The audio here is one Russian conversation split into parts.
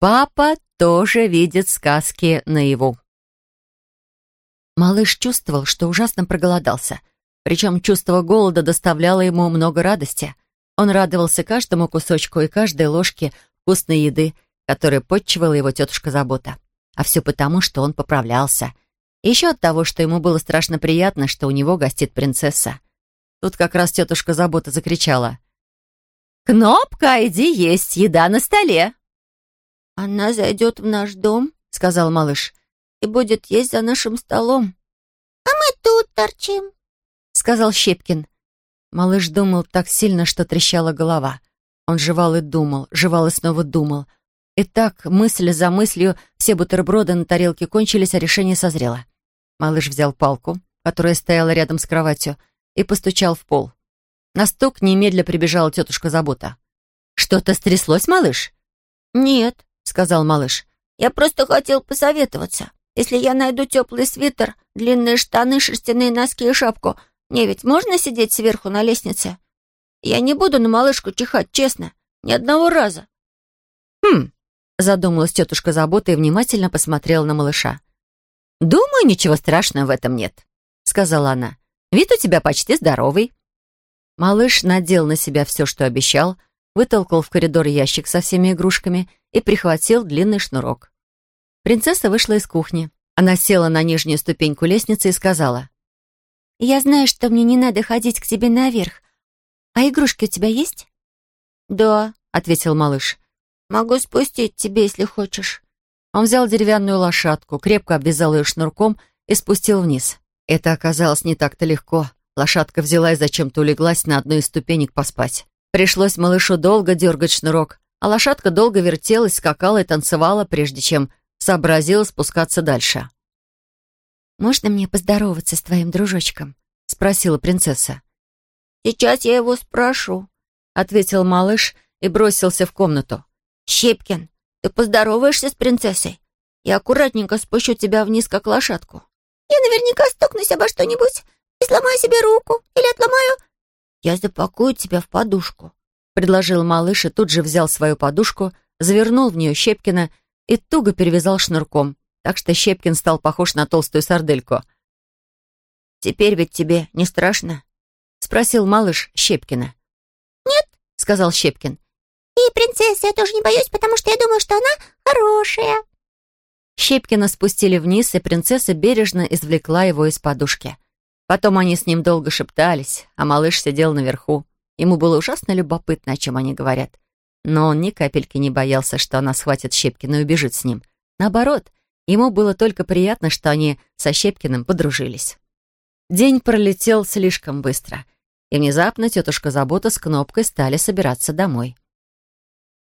Папа тоже видит сказки наяву. Малыш чувствовал, что ужасно проголодался. Причем чувство голода доставляло ему много радости. Он радовался каждому кусочку и каждой ложке вкусной еды, которой подчивала его тетушка Забота. А все потому, что он поправлялся. Еще от того, что ему было страшно приятно, что у него гостит принцесса. Тут как раз тетушка Забота закричала. «Кнопка, иди есть, еда на столе!» «Она зайдет в наш дом», — сказал малыш, «и будет есть за нашим столом». «А мы тут торчим», — сказал Щепкин. Малыш думал так сильно, что трещала голова. Он жевал и думал, жевал и снова думал. И так, мысль за мыслью, все бутерброды на тарелке кончились, а решение созрело. Малыш взял палку, которая стояла рядом с кроватью, и постучал в пол. На стук немедля прибежала тетушка Забота. «Что-то стряслось, малыш?» «Нет», — сказал малыш. «Я просто хотел посоветоваться. Если я найду теплый свитер, длинные штаны, шерстяные носки и шапку, мне ведь можно сидеть сверху на лестнице? Я не буду на малышку чихать, честно. Ни одного раза». «Хм», — задумалась тетушка Забота и внимательно посмотрела на малыша. «Думаю, ничего страшного в этом нет», — сказала она. «Вид у тебя почти здоровый». Малыш надел на себя все, что обещал, вытолкал в коридор ящик со всеми игрушками и прихватил длинный шнурок. Принцесса вышла из кухни. Она села на нижнюю ступеньку лестницы и сказала. «Я знаю, что мне не надо ходить к тебе наверх. А игрушки у тебя есть?» «Да», — ответил малыш. «Могу спустить тебе, если хочешь». Он взял деревянную лошадку, крепко обвязал ее шнурком и спустил вниз. Это оказалось не так-то легко. Лошадка взяла и зачем-то улеглась на одной из ступенек поспать. Пришлось малышу долго дергать шнурок, а лошадка долго вертелась, скакала и танцевала, прежде чем сообразила спускаться дальше. «Можно мне поздороваться с твоим дружочком?» — спросила принцесса. «Сейчас я его спрошу», — ответил малыш и бросился в комнату. «Щепкин, ты поздороваешься с принцессой? Я аккуратненько спущу тебя вниз, как лошадку». «Я наверняка стукнусь обо что-нибудь и сломаю себе руку или отломаю...» «Я запакую тебя в подушку», — предложил малыш и тут же взял свою подушку, завернул в нее Щепкина и туго перевязал шнурком, так что Щепкин стал похож на толстую сардельку. «Теперь ведь тебе не страшно?» — спросил малыш Щепкина. «Нет», — сказал Щепкин. «И принцессы я тоже не боюсь, потому что я думаю, что она хорошая». Щепкина спустили вниз, и принцесса бережно извлекла его из подушки. Потом они с ним долго шептались, а малыш сидел наверху. Ему было ужасно любопытно, о чем они говорят. Но он ни капельки не боялся, что она схватит Щепкина и убежит с ним. Наоборот, ему было только приятно, что они со Щепкиным подружились. День пролетел слишком быстро, и внезапно тетушка Забота с Кнопкой стали собираться домой.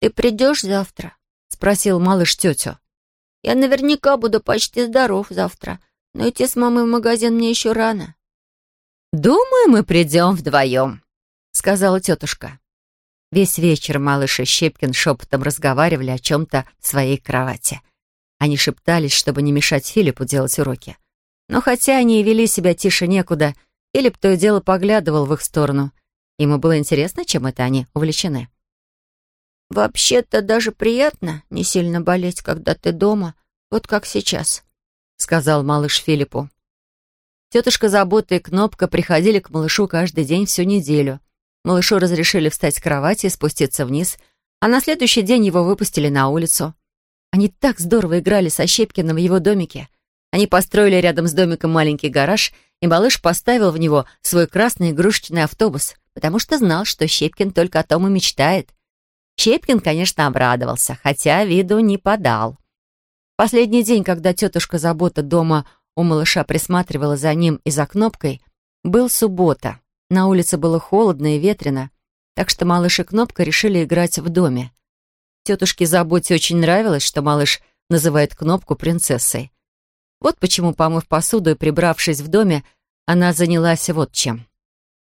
«Ты придешь завтра?» — спросил малыш тетю. «Я наверняка буду почти здоров завтра, но идти с мамой в магазин мне еще рано». «Думаю, мы придем вдвоем», — сказала тетушка. Весь вечер малыш и Щепкин шепотом разговаривали о чем-то в своей кровати. Они шептались, чтобы не мешать Филиппу делать уроки. Но хотя они и вели себя тише некуда, Филипп то и дело поглядывал в их сторону. Ему было интересно, чем это они увлечены. «Вообще-то даже приятно не сильно болеть, когда ты дома, вот как сейчас», — сказал малыш Филиппу. Тетушка Забота и Кнопка приходили к малышу каждый день всю неделю. Малышу разрешили встать с кровати и спуститься вниз, а на следующий день его выпустили на улицу. Они так здорово играли со Щепкиным в его домике. Они построили рядом с домиком маленький гараж, и малыш поставил в него свой красный игрушечный автобус, потому что знал, что Щепкин только о том и мечтает. Щепкин, конечно, обрадовался, хотя виду не подал. Последний день, когда тетушка Забота дома у малыша присматривала за ним и за кнопкой, был суббота. На улице было холодно и ветрено, так что малыш и кнопка решили играть в доме. Тетушке Заботе очень нравилось, что малыш называет кнопку принцессой. Вот почему, помыв посуду и прибравшись в доме, она занялась вот чем.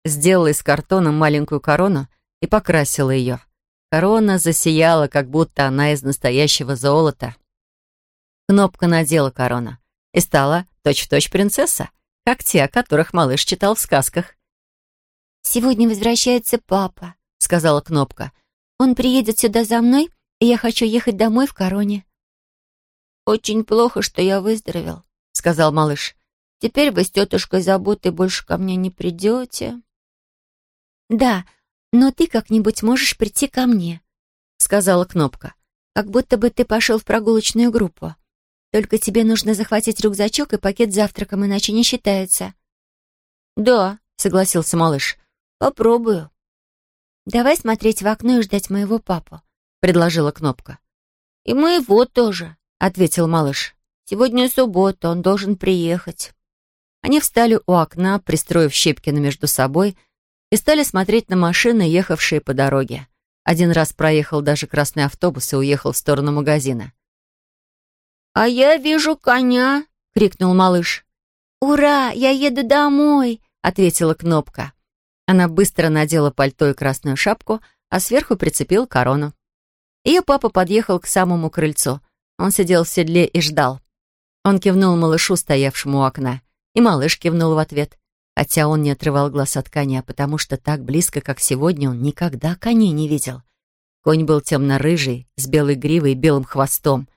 Сделала из картона маленькую корону и покрасила ее. Корона засияла, как будто она из настоящего золота. Кнопка надела корону и стала точь-в-точь -точь принцесса, как те, о которых малыш читал в сказках. «Сегодня возвращается папа», — сказала Кнопка. «Он приедет сюда за мной и я хочу ехать домой в Короне». «Очень плохо, что я выздоровел», — сказал малыш. «Теперь вы с тетушкой заботой больше ко мне не придете». «Да, но ты как-нибудь можешь прийти ко мне», — сказала Кнопка. «Как будто бы ты пошел в прогулочную группу. Только тебе нужно захватить рюкзачок и пакет с завтраком, иначе не считается». «Да», — согласился малыш. «Попробую». «Давай смотреть в окно и ждать моего папу», — предложила Кнопка. «И моего тоже», — ответил малыш. «Сегодня суббота, он должен приехать». Они встали у окна, пристроив Щепкина между собой, и стали смотреть на машины, ехавшие по дороге. Один раз проехал даже красный автобус и уехал в сторону магазина. «А я вижу коня!» — крикнул малыш. «Ура! Я еду домой!» — ответила Кнопка. Она быстро надела пальто и красную шапку, а сверху прицепил корону. Ее папа подъехал к самому крыльцу. Он сидел в седле и ждал. Он кивнул малышу, стоявшему у окна, и малыш кивнул в ответ, хотя он не отрывал глаз от коня, потому что так близко, как сегодня, он никогда коней не видел. Конь был темно-рыжий, с белой гривой и белым хвостом.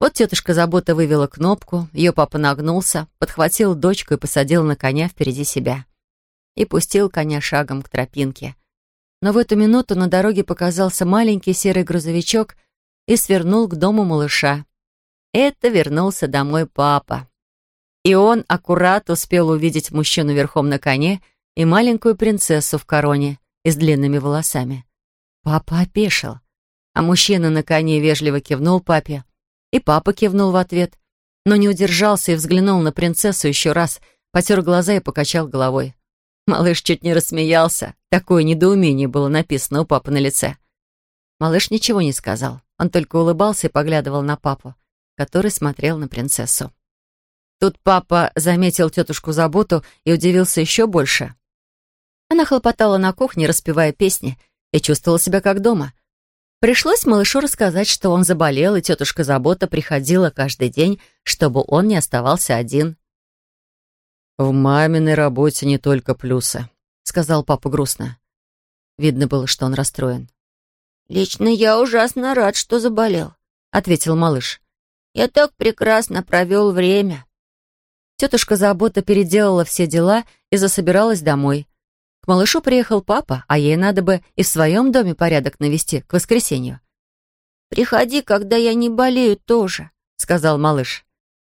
Вот тетушка Забота вывела кнопку, ее папа нагнулся, подхватил дочку и посадил на коня впереди себя. И пустил коня шагом к тропинке, но в эту минуту на дороге показался маленький серый грузовичок и свернул к дому малыша. Это вернулся домой папа. И он аккурат успел увидеть мужчину верхом на коне и маленькую принцессу в короне и с длинными волосами. Папа опешил, а мужчина на коне вежливо кивнул папе, и папа кивнул в ответ, но не удержался и взглянул на принцессу еще раз, потер глаза и покачал головой. Малыш чуть не рассмеялся. Такое недоумение было написано у папы на лице. Малыш ничего не сказал. Он только улыбался и поглядывал на папу, который смотрел на принцессу. Тут папа заметил тетушку Заботу и удивился еще больше. Она хлопотала на кухне, распевая песни, и чувствовала себя как дома. Пришлось малышу рассказать, что он заболел, и тетушка Забота приходила каждый день, чтобы он не оставался один. «В маминой работе не только плюсы», — сказал папа грустно. Видно было, что он расстроен. «Лично я ужасно рад, что заболел», — ответил малыш. «Я так прекрасно провел время». Тетушка Забота переделала все дела и засобиралась домой. К малышу приехал папа, а ей надо бы и в своем доме порядок навести к воскресенью. «Приходи, когда я не болею тоже», — сказал малыш.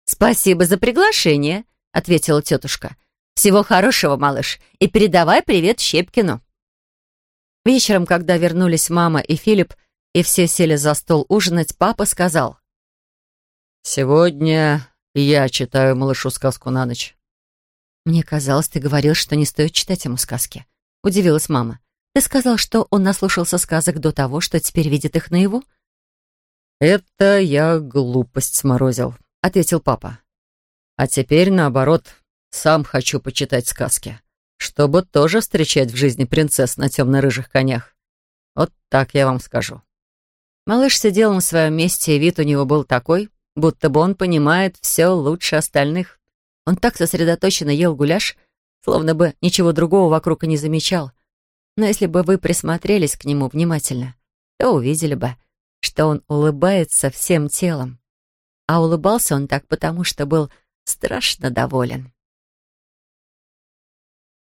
«Спасибо за приглашение», — ответила тетушка. «Всего хорошего, малыш, и передавай привет Щепкину». Вечером, когда вернулись мама и Филипп, и все сели за стол ужинать, папа сказал. «Сегодня я читаю малышу сказку на ночь». «Мне казалось, ты говорил, что не стоит читать ему сказки», — удивилась мама. «Ты сказал, что он наслушался сказок до того, что теперь видит их наяву?» «Это я глупость сморозил», — ответил папа. А теперь, наоборот, сам хочу почитать сказки, чтобы тоже встречать в жизни принцесс на темно-рыжих конях. Вот так я вам скажу. Малыш сидел на своем месте, и вид у него был такой, будто бы он понимает все лучше остальных. Он так сосредоточенно ел гуляш, словно бы ничего другого вокруг и не замечал. Но если бы вы присмотрелись к нему внимательно, то увидели бы, что он улыбается всем телом. А улыбался он так потому, что был страшно доволен.